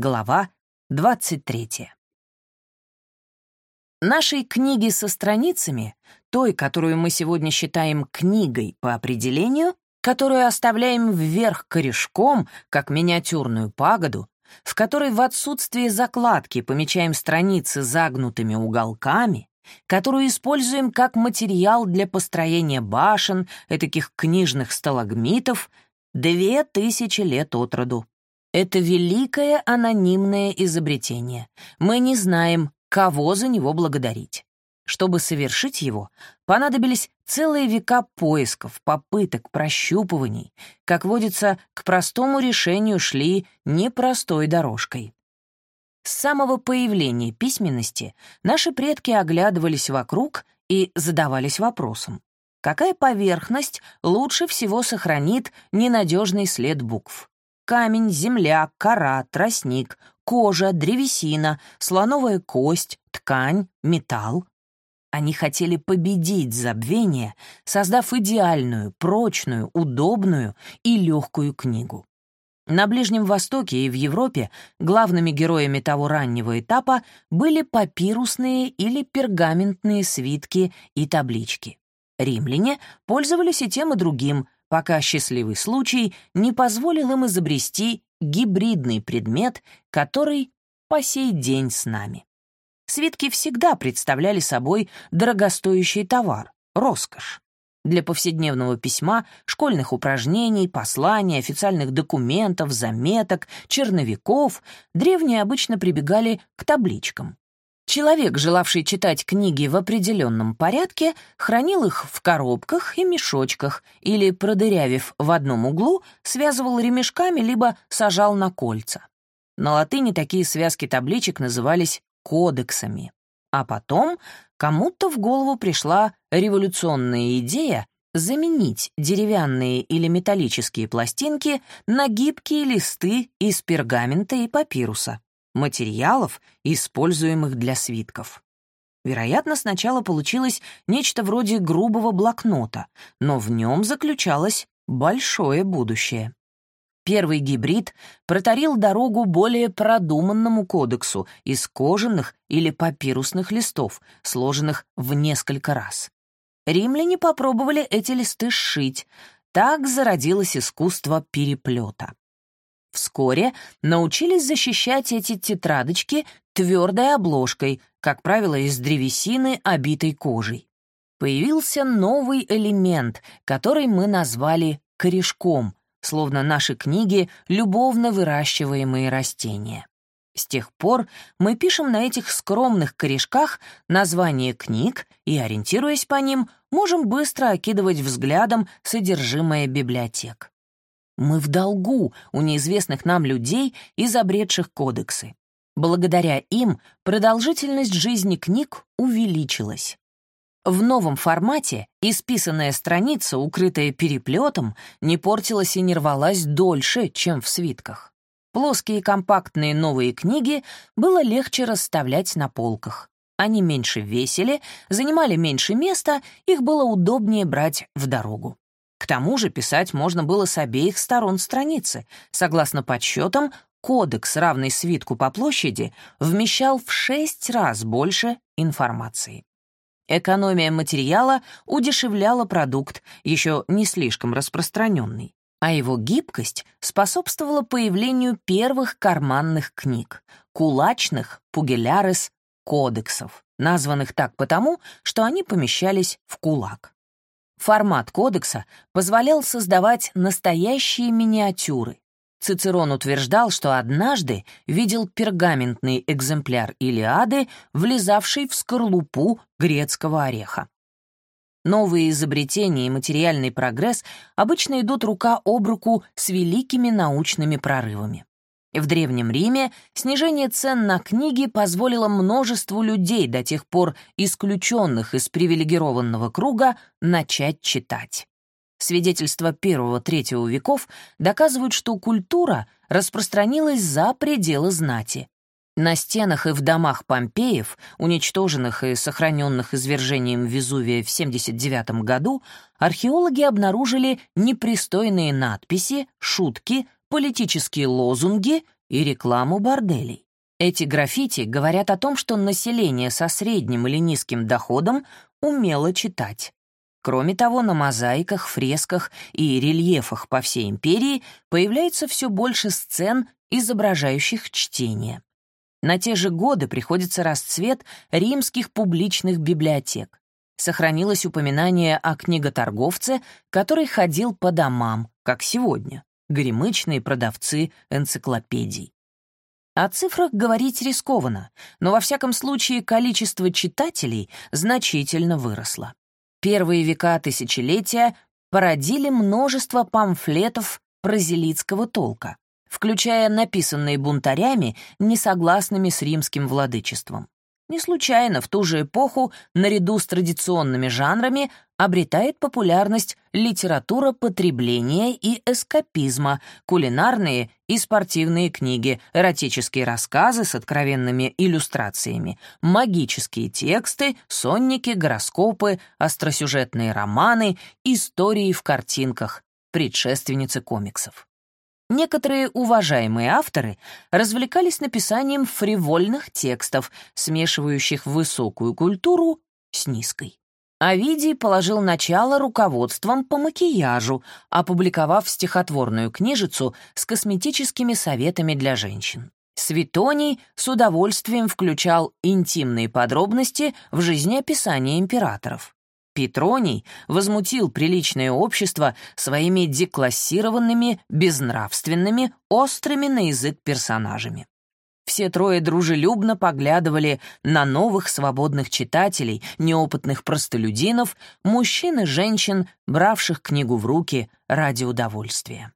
Глава 23. Нашей книги со страницами, той, которую мы сегодня считаем книгой по определению, которую оставляем вверх корешком, как миниатюрную пагоду, в которой в отсутствие закладки помечаем страницы загнутыми уголками, которую используем как материал для построения башен, этаких книжных сталагмитов, две тысячи лет от роду. Это великое анонимное изобретение. Мы не знаем, кого за него благодарить. Чтобы совершить его, понадобились целые века поисков, попыток, прощупываний. Как водится, к простому решению шли непростой дорожкой. С самого появления письменности наши предки оглядывались вокруг и задавались вопросом, какая поверхность лучше всего сохранит ненадежный след букв. Камень, земля, кора, тростник, кожа, древесина, слоновая кость, ткань, металл. Они хотели победить забвение, создав идеальную, прочную, удобную и легкую книгу. На Ближнем Востоке и в Европе главными героями того раннего этапа были папирусные или пергаментные свитки и таблички. Римляне пользовались и тем, и другим, пока счастливый случай не позволил им изобрести гибридный предмет, который по сей день с нами. Свитки всегда представляли собой дорогостоящий товар, роскошь для повседневного письма, школьных упражнений, посланий, официальных документов, заметок, черновиков, древние обычно прибегали к табличкам. Человек, желавший читать книги в определенном порядке, хранил их в коробках и мешочках или, продырявив в одном углу, связывал ремешками либо сажал на кольца. На латыни такие связки табличек назывались кодексами. А потом Кому-то в голову пришла революционная идея заменить деревянные или металлические пластинки на гибкие листы из пергамента и папируса, материалов, используемых для свитков. Вероятно, сначала получилось нечто вроде грубого блокнота, но в нем заключалось большое будущее. Первый гибрид протарил дорогу более продуманному кодексу из кожаных или папирусных листов, сложенных в несколько раз. Римляне попробовали эти листы сшить. Так зародилось искусство переплета. Вскоре научились защищать эти тетрадочки твердой обложкой, как правило, из древесины, обитой кожей. Появился новый элемент, который мы назвали корешком, словно наши книги — любовно выращиваемые растения. С тех пор мы пишем на этих скромных корешках название книг и, ориентируясь по ним, можем быстро окидывать взглядом содержимое библиотек. Мы в долгу у неизвестных нам людей, изобретших кодексы. Благодаря им продолжительность жизни книг увеличилась. В новом формате исписанная страница, укрытая переплетом, не портилась и не рвалась дольше, чем в свитках. Плоские компактные новые книги было легче расставлять на полках. Они меньше весили, занимали меньше места, их было удобнее брать в дорогу. К тому же писать можно было с обеих сторон страницы. Согласно подсчетам, кодекс, равный свитку по площади, вмещал в шесть раз больше информации. Экономия материала удешевляла продукт, еще не слишком распространенный, а его гибкость способствовала появлению первых карманных книг — кулачных пугелярес кодексов, названных так потому, что они помещались в кулак. Формат кодекса позволял создавать настоящие миниатюры, Цицерон утверждал, что однажды видел пергаментный экземпляр Илиады, влезавший в скорлупу грецкого ореха. Новые изобретения и материальный прогресс обычно идут рука об руку с великими научными прорывами. В Древнем Риме снижение цен на книги позволило множеству людей, до тех пор исключенных из привилегированного круга, начать читать. Свидетельства первого-третьего веков доказывают, что культура распространилась за пределы знати. На стенах и в домах Помпеев, уничтоженных и сохраненных извержением Везувия в 79 году, археологи обнаружили непристойные надписи, шутки, политические лозунги и рекламу борделей. Эти граффити говорят о том, что население со средним или низким доходом умело читать. Кроме того, на мозаиках, фресках и рельефах по всей империи появляется все больше сцен, изображающих чтение. На те же годы приходится расцвет римских публичных библиотек. Сохранилось упоминание о книготорговце, который ходил по домам, как сегодня, гремычные продавцы энциклопедий. О цифрах говорить рискованно, но во всяком случае количество читателей значительно выросло. Первые века тысячелетия породили множество памфлетов прозелитского толка, включая написанные бунтарями, несогласными с римским владычеством. Не случайно в ту же эпоху, наряду с традиционными жанрами, обретает популярность литература потребления и эскапизма, кулинарные и спортивные книги, эротические рассказы с откровенными иллюстрациями, магические тексты, сонники, гороскопы, остросюжетные романы, истории в картинках, предшественницы комиксов. Некоторые уважаемые авторы развлекались написанием фривольных текстов, смешивающих высокую культуру с низкой. Овидий положил начало руководством по макияжу, опубликовав стихотворную книжицу с косметическими советами для женщин. Светоний с удовольствием включал интимные подробности в жизнеописание императоров. Петроний возмутил приличное общество своими деклассированными, безнравственными, острыми на язык персонажами. Все трое дружелюбно поглядывали на новых свободных читателей, неопытных простолюдинов, мужчин и женщин, бравших книгу в руки ради удовольствия.